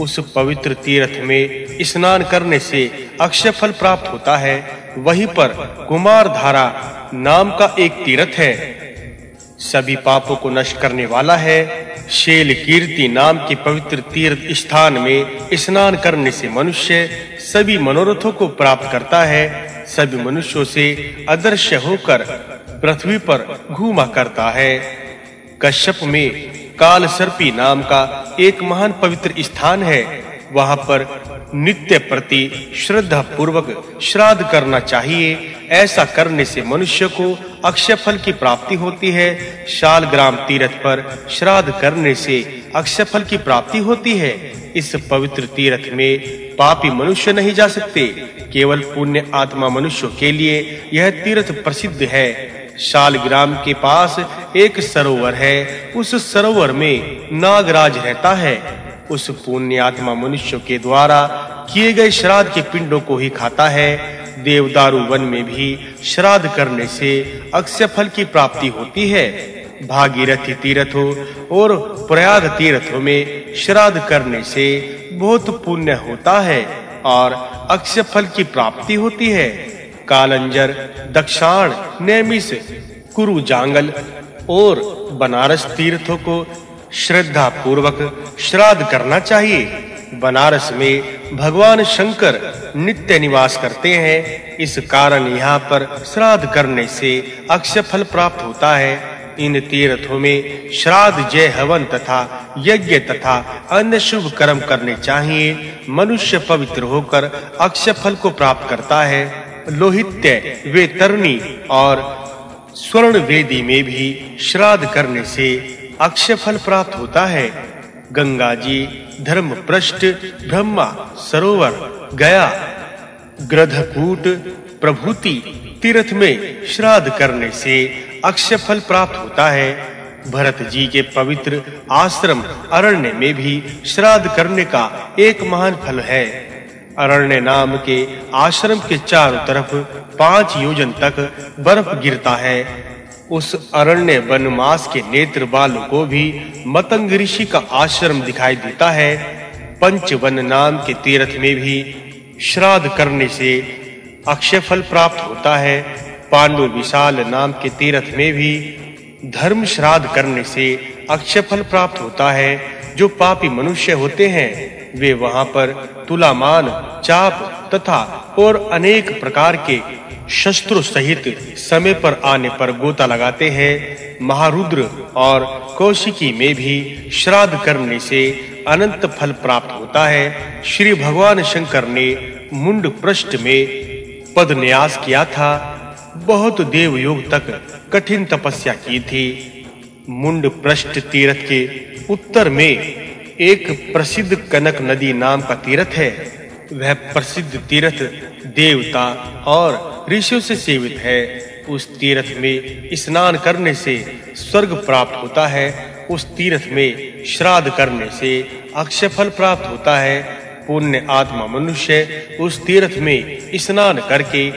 उस पवित्र तीर्थ में स्नान करने से अक्षय फल प्राप्त होता है। वहीं पर कुमार धारा नाम का एक तीर्थ है। सभी पापों को नष्ट करने वाला है। शेल कीर्ति नाम के पवित्र तीर्थ स्थान में स्नान करने से मनुष्य सभी मनोरथों को प्राप्त करता है। सभी मनुष्यों से अदृश्य होकर पृथ्वी पर घूमा करता है। कश्यप में काल सर्पी नाम का एक महान पवित्र स्थान है। वहाँ पर नित्य प्रति श्रद्धा पूर्वक श्राद्ध करना चाहिए। ऐसा करने से मनुष्य को अक्षय फल की प्राप्ति होती है। शालग्राम तीर्थ पर श्राद्ध करने से अक्षय फल की प्राप्ति होती है। इस पवित्र तीर्थ में पापी मनुष्य नहीं जा सकते। केवल पुण्य आत्मा मनुष्यों के लिए यह तीर्थ प्रसिद्ध है। शालग्राम के पास एक सरोवर है। उस सरोवर में नागराज रहता है। उस पुण्य आत्मा मनुष्य के द्वारा किए गए श्राद्ध के पिंडों को ही खाता है। देवदारू वन में भी श्राद्ध करने से अक्षय फल की प्राप्ति होती है। भागीरथी तीर्थों और प्रयाग तीर्थों में श्राद्ध करने से बहुत पुण्य होता है और अक्षय फल की प्राप्ति होती है। कालंजर, दक्षाण नेमिस कुरु जांगल और बनारस तीर्थों को श्रद्धा पूर्वक श्राद्ध करना चाहिए। बनारस में भगवान शंकर नित्य निवास करते हैं। इस कारण यहाँ पर श्राद्ध करने से अक्षय फल प्राप्त होता है। इन तीर्थों में श्राद्ध जय हवन तथा यज्ञ तथा अन्य शुभ कर्म करने चाहिए। मनुष्य पवित्र होकर अक्षय फल को प्राप्त करता है। लोहित्य, वेतरणी और स्वर्ण वेदी में भी श्राद्ध करने से अक्षय फल प्राप्त होता है। गंगा जी धर्मपृष्ठ ब्रह्मा, सरोवर, गया ग्रधकूट प्रभूति, तीर्थ में श्राद्ध करने से अक्षय फल प्राप्त होता है। भरत जी के पवित्र आश्रम अरण्य में भी श्राद्ध करने का एक महान फल है। अरण्य नाम के आश्रम के चारों तरफ़ पाँच योजन तक बर्फ़ गिरता है। उस अरण्य वनमास के नेत्र बालों को भी मतंग ऋषि का आश्रम दिखाई देता है। पंचवन नाम के तीर्थ में भी श्राद्ध करने से अक्षय फल प्राप्त होता है। पांडु विशाल नाम के तीर्थ में भी धर्म श्राद्ध करने से अक्षय फल प्राप्त होता है, जो पापी मनुष्य होते हैं। वे वहाँ पर तुलामान, चाप तथा और अनेक प्रकार के शस्त्रों सहित समय पर आने पर गोता लगाते हैं, महारुद्र और कौशिकी में भी श्राद्ध करने से अनंत फल प्राप्त होता है। श्री भगवान शंकर ने मुंड पृष्ठ में पद न्यास किया था। बहुत देव योग तक कठिन तपस्या की थी। मुंड पृष्ठ तीर्थ के उत्तर में एक प्रसिद्ध कनक नदी नाम का तीर्थ है। वह प्रसिद्ध तीर्थ देवता और ऋषियों से सेवित है। उस तीर्थ में स्नान करने से स्वर्ग प्राप्त होता है। उस तीर्थ में श्राद्ध करने से अक्षय फल प्राप्त होता है। पुण्य आत्मा मनुष्य उस तीर्थ में स्नान करके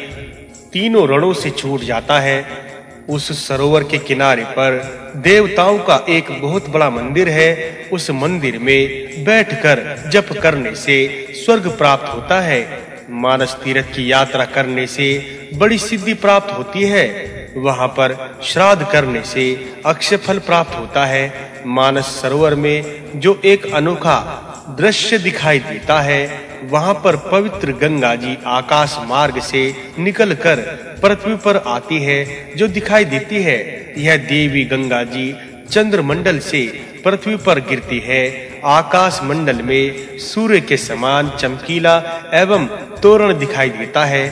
तीनों रणों से छूट जाता है। उस सरोवर के किनारे पर देवताओं का एक बहुत बड़ा मंदिर है। उस मंदिर में बैठकर जप करने से स्वर्ग प्राप्त होता है। मानस तीर्थ की यात्रा करने से बड़ी सिद्धि प्राप्त होती है। वहाँ पर श्राद्ध करने से अक्षय फल प्राप्त होता है। मानस सरोवर में जो एक अनोखा दृश्य दिखाई देता है वहाँ पर पवित्र गंगा जी आकाश मार्ग से निकलकर पृथ्वी पर आती है, जो दिखाई देती है। यह देवी गंगा जी चंद्रमंडल से पृथ्वी पर गिरती है। आकाश मंडल में सूर्य के समान चमकीला एवं तोरण दिखाई देता है।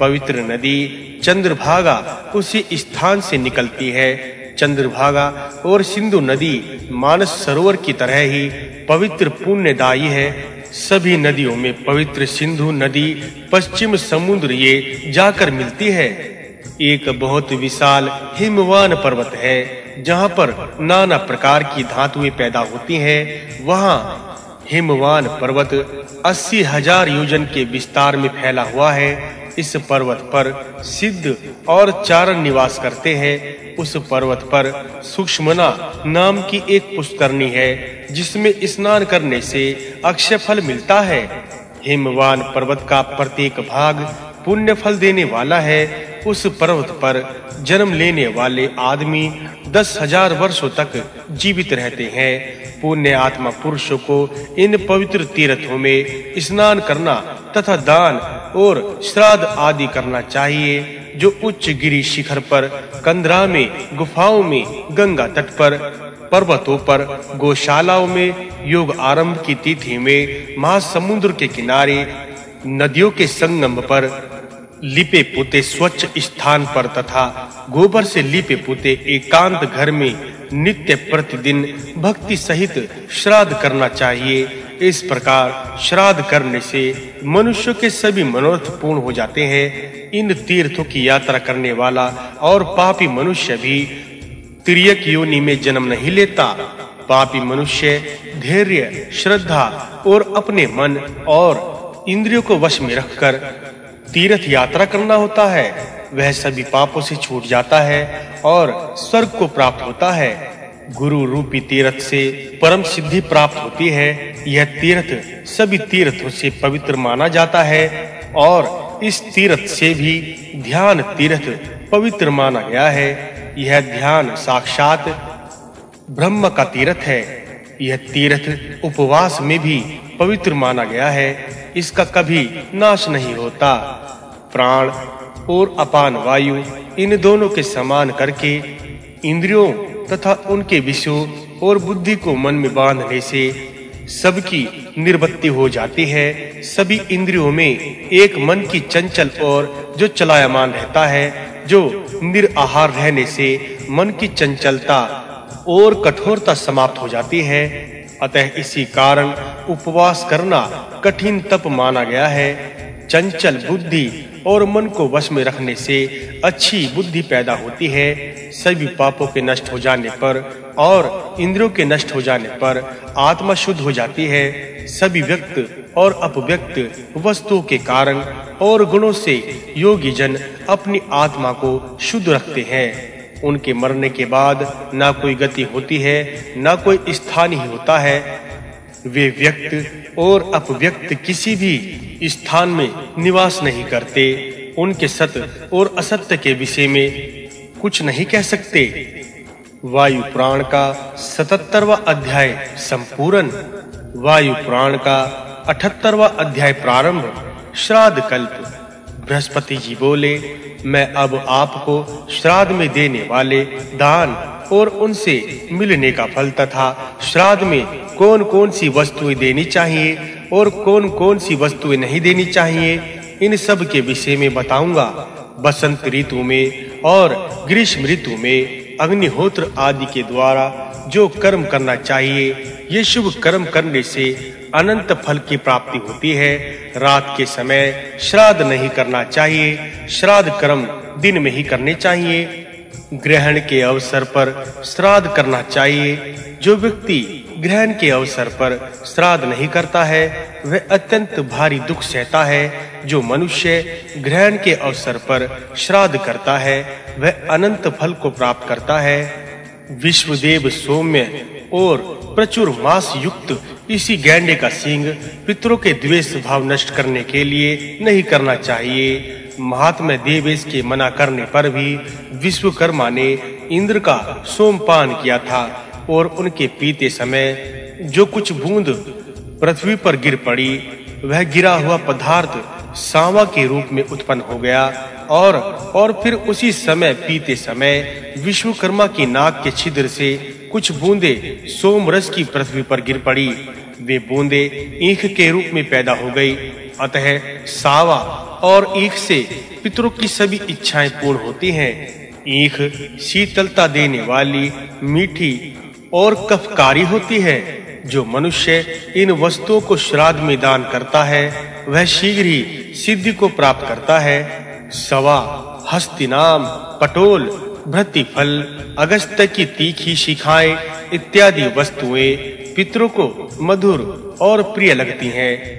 पवित्र नदी चंद्रभागा उसी स्थान से निकलती है। चंद्रभागा और सिंधु नदी मानस सरोवर की तरह ही पवित्र पुण्यदायी है। सभी नदियों में पवित्र सिंधु नदी पश्चिम समुद्र ये जाकर मिलती है। एक बहुत विशाल हिमवान पर्वत है, जहाँ पर नाना प्रकार की धातुएँ पैदा होती हैं। वहाँ हिमवान पर्वत अस्सी हज़ार योजन के विस्तार में फैला हुआ है। इस पर्वत पर सिद्ध और चारण निवास करते हैं। उस पर्वत पर सुषमना नाम की एक पुष्करणी है, जिसमें स्नान करने से अक्षय फल मिलता है। हिमवान पर्वत का प्रत्येक भाग पुण्य फल देने वाला है। उस पर्वत पर जन्म लेने वाले आदमी दस हज़ार वर्षों तक जीवित रहते हैं। पुण्य आत्मा पुरुषों को इन पवित्र तीर्थों में स्नान करना तथा दान और श्राद्ध आदि करना चाहिए, जो उच्च गिरी शिखर पर कंदरा में, गुफाओं में, गंगा तट पर, पर्वतों पर, गौशालाओं में, योग आरंभ की तिथि में, महासमुद्र के किनारे, नदियों के संगम पर, लिपे पुते स्वच्छ स्थान पर तथा गोबर से लिपे पुते एकांत घर में नित्य प्रतिदिन भक्ति सहित श्राद्ध करना चाहिए इस प्रकार श्राद्ध करने से मनुष्य के सभी मनोरथ पूर्ण हो जाते हैं। इन तीर्थों की यात्रा करने वाला और पापी मनुष्य भी तिर्यक योनि में जन्म नहीं लेता। पापी मनुष्य धैर्य, श्रद्धा और अपने मन और इंद्रियों को वश में रखकर तीर्थ यात्रा करना होता है। वह सभी पापों से छूट जाता है और स्वर्ग को प्राप्त होता है। गुरु रूपी तीर्थ से परम सिद्धि प्राप्त होती है। यह तीर्थ सभी तीर्थों से पवित्र माना जाता है और इस तीर्थ से भी ध्यान तीर्थ पवित्र माना गया है। यह ध्यान साक्षात ब्रह्म का तीर्थ है। यह तीर्थ उपवास में भी पवित्र माना गया है। इसका कभी नाश नहीं होता। प्राण और अपान वायु इन दोनों के समान करके इंद्रियों तथा उनके विषयों और बुद्धि को मन में बांधने से सबकी निर्वत्ति हो जाती है। सभी इंद्रियों में एक मन की चंचल और जो चलायमान रहता है, जो निराहार रहने से मन की चंचलता और कठोरता समाप्त हो जाती है। अतः इसी कारण उपवास करना कठिन तप माना गया है। चंचल बुद्धि और मन को वश में रखने से अच्छी बुद्धि पैदा होती है। सभी पापों के नष्ट हो जाने पर और इंद्रियों के नष्ट हो जाने पर आत्मा शुद्ध हो जाती है। सभी व्यक्त और अपव्यक्त वस्तुओं के कारण और गुणों से योगी जन अपनी आत्मा को शुद्ध रखते हैं। उनके मरने के बाद ना कोई गति होती है, ना कोई स्थान ही होता है। वे व्यक्त और अपव्यक्त किसी भी स्थान में निवास नहीं करते, उनके सत्य और असत्य के विषय में कुछ नहीं कह सकते। वायु प्राण का 77वां अध्याय संपूर्ण। वायु प्राण का 78वां अध्याय प्रारंभ। श्राद्ध कल्प। बृहस्पति जी बोले, मैं अब आपको श्राद्ध में देने वाले दान और उनसे मिलने का फल तथा श्राद्ध में कौन-कौन सी वस्तुएँ देनी चाहिए और कौन-कौन सी वस्तुएँ नहीं देनी चाहिए, इन सब के विषय में बताऊँगा। बसंत ऋतु में और ग्रीष्म ऋतु में, अग्निहोत्र आदि के द्वारा जो कर्म करना चाहिए, ये शुभ कर्म करने से अनंत फल की प्राप्ति होती है। रात के समय श्राद्ध नहीं करना चाहिए, श्राद्ध कर्म दिन में ही करने चाहिए। ग्रहण के अवसर पर श्राद्ध करना चाहिए। जो व्यक्ति ग्रहण के अवसर पर श्राद्ध नहीं करता है, वह अत्यंत भारी दुख सहता है। जो मनुष्य ग्रहण के अवसर पर श्राद्ध करता है, वह अनंत फल को प्राप्त करता है। विश्वदेव सौम्य और प्रचुर मास युक्त इसी गैंडे का सींग पितरों के द्वेष भाव नष्ट करने के लिए नहीं करना चाहिए। महात्मा देवेश के मना करने पर भी विश्वकर्मा ने इंद्र का सोमपान किया था। और उनके पीते समय जो कुछ बूंद पृथ्वी पर गिर पड़ी, वह गिरा हुआ पदार्थ सांवा के रूप में उत्पन्न हो गया और और फिर उसी समय पीते समय विश्वकर्मा की नाक के छिद्र से कुछ बूंदे सोम रस की पृथ्वी पर गिर पड़ी। वे बूंदे ईख के रूप में पैदा हो गई। अतः सावा और ईख से पितरों की सभी इच्छाएँ पूर्ण होती हैं। ईख शीतलता देने वाली मीठी और कफकारी होती है। जो मनुष्य इन वस्तुओं को श्राद्ध में दान करता है, वह शीघ्र ही सिद्धि को प्राप्त करता है। सवा, हस्तिनाम, पटोल भ्रतिफल अगस्त की तीखी शिखाएँ, इत्यादि वस्तुएँ पितरों को मधुर और प्रिय लगती हैं।